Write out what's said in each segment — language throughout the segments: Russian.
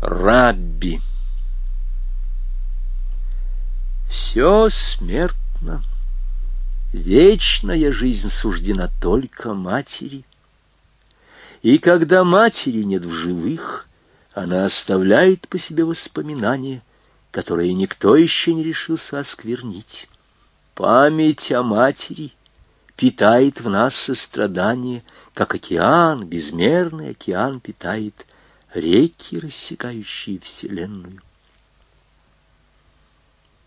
Рабби. Все смертно. Вечная жизнь суждена только матери. И когда матери нет в живых, она оставляет по себе воспоминания, которые никто еще не решился осквернить. Память о матери питает в нас сострадание, как океан, безмерный океан питает реки, рассекающие Вселенную.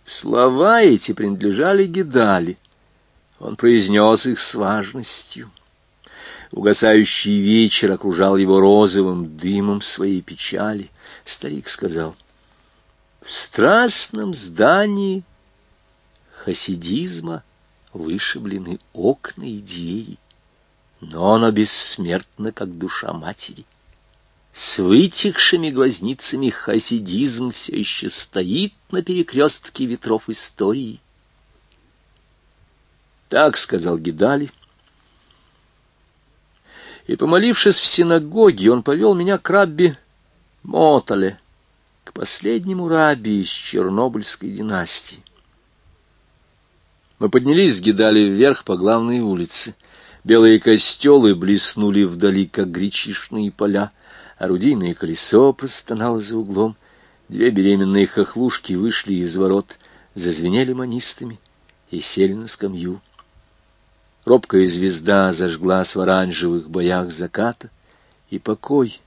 Слова эти принадлежали Гедали. Он произнес их с важностью. Угасающий вечер окружал его розовым дымом своей печали. Старик сказал, «В страстном здании хасидизма вышиблены окна и двери, но оно бессмертно, как душа матери». С вытекшими глазницами хасидизм все еще стоит на перекрестке ветров истории. Так сказал Гидали. И, помолившись в синагоге, он повел меня к рабби Мотале, к последнему рабби из Чернобыльской династии. Мы поднялись с Гидали вверх по главной улице. Белые костелы блеснули вдали, как гречишные поля. Орудийное колесо простонало за углом. Две беременные хохлушки вышли из ворот, зазвенели манистами и сели на скамью. Робкая звезда зажглась в оранжевых боях заката, и покой,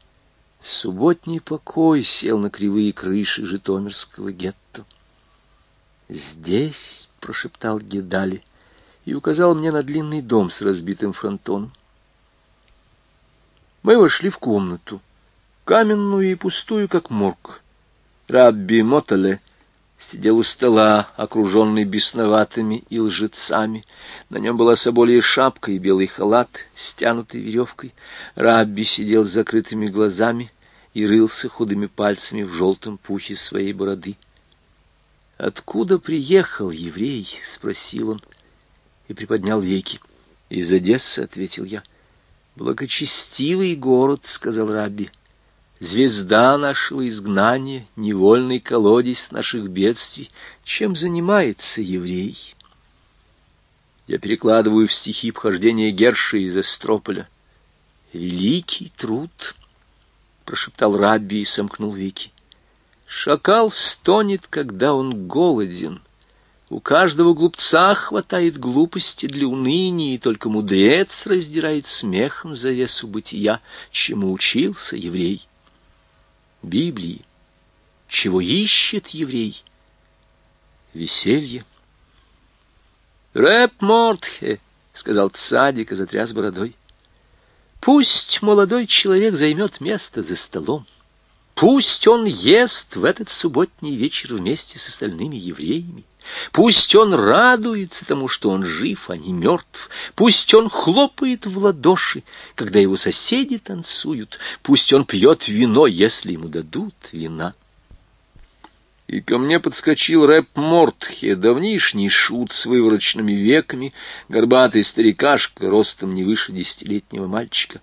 субботний покой сел на кривые крыши житомирского гетто. «Здесь», — прошептал Гедали, и указал мне на длинный дом с разбитым фронтоном. Мы вошли в комнату каменную и пустую, как морг. Рабби Мотале сидел у стола, окруженный бесноватыми и лжецами. На нем была соболья шапка и белый халат, стянутый веревкой. Рабби сидел с закрытыми глазами и рылся худыми пальцами в желтом пухе своей бороды. «Откуда приехал еврей?» — спросил он и приподнял веки. «Из Одессы», — ответил я. «Благочестивый город», — сказал Рабби звезда нашего изгнания, невольный колодец наших бедствий, чем занимается еврей. Я перекладываю в стихи похождения Герша из Эстрополя. «Великий труд!» — прошептал Рабби и сомкнул веки. «Шакал стонет, когда он голоден». У каждого глупца хватает глупости для уныния, и только мудрец раздирает смехом завесу бытия, чему учился еврей. Библии. Чего ищет еврей? Веселье. «Рэп Мортхе», — сказал цадик и затряс бородой. «Пусть молодой человек займет место за столом. Пусть он ест в этот субботний вечер вместе с остальными евреями. Пусть он радуется тому, что он жив, а не мертв. Пусть он хлопает в ладоши, когда его соседи танцуют. Пусть он пьет вино, если ему дадут вина. И ко мне подскочил рэп Мортхе, давнишний шут с выворочными веками, горбатый старикашка, ростом не выше десятилетнего мальчика.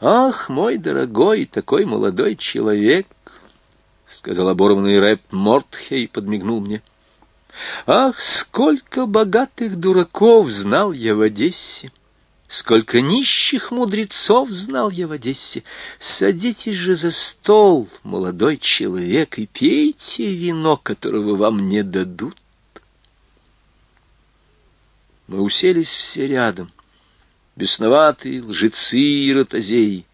«Ах, мой дорогой, такой молодой человек!» — сказал оборванный рэп Мортхе и подмигнул мне. — Ах, сколько богатых дураков знал я в Одессе! Сколько нищих мудрецов знал я в Одессе! Садитесь же за стол, молодой человек, и пейте вино, которого вам не дадут. Мы уселись все рядом, бесноватые лжецы и ротозеи,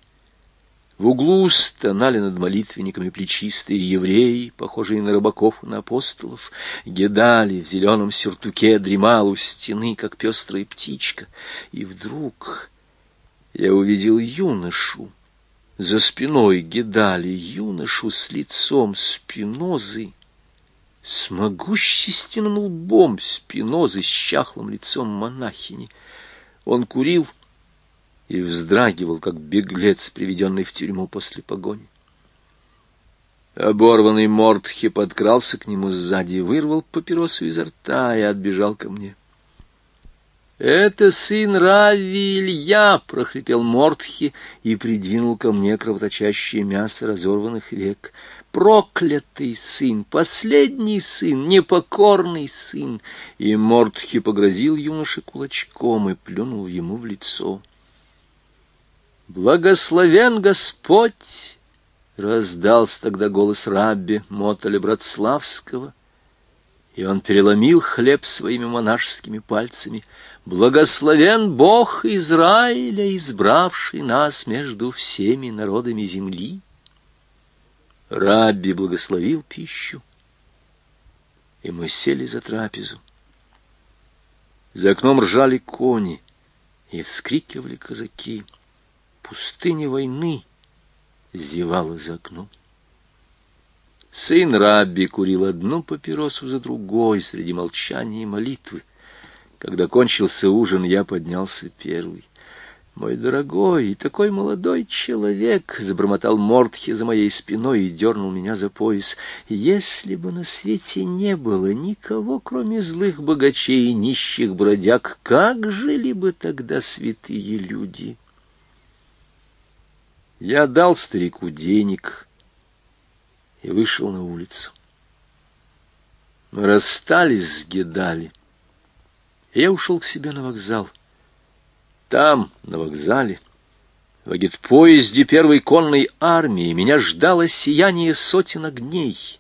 в углу стонали над молитвенниками плечистые евреи, похожие на рыбаков и на апостолов. Гедали в зеленом сюртуке дремал у стены, как пестрая птичка. И вдруг я увидел юношу. За спиной Гедали юношу с лицом спинозы, с могущественным лбом спинозы, с чахлым лицом монахини. Он курил и вздрагивал, как беглец, приведенный в тюрьму после погони. Оборванный Мортхи подкрался к нему сзади, вырвал папиросу изо рта и отбежал ко мне. «Это сын Рави Илья!» — прохрипел Мортхи и придвинул ко мне кровоточащее мясо разорванных век. «Проклятый сын! Последний сын! Непокорный сын!» И Мортхи погрозил юноше кулачком и плюнул ему в лицо. «Благословен Господь!» — раздался тогда голос Рабби Мотоля Братславского — и он переломил хлеб своими монашескими пальцами. «Благословен Бог Израиля, избравший нас между всеми народами земли!» Рабби благословил пищу, и мы сели за трапезу. За окном ржали кони и вскрикивали казаки. Пустыня войны зевала за окном. Сын Рабби курил одну папиросу за другой среди молчания и молитвы. Когда кончился ужин, я поднялся первый. «Мой дорогой и такой молодой человек!» — забормотал Мортхи за моей спиной и дернул меня за пояс. «Если бы на свете не было никого, кроме злых богачей и нищих бродяг, как жили бы тогда святые люди?» Я дал старику денег и вышел на улицу. Мы расстались с Гедали. Я ушел к себе на вокзал. Там, на вокзале, в агитпоезде первой конной армии меня ждало сияние сотен огней,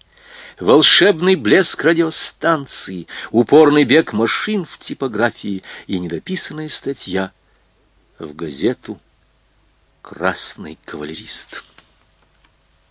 волшебный блеск радиостанции, упорный бег машин в типографии и недописанная статья в газету «Красный кавалерист».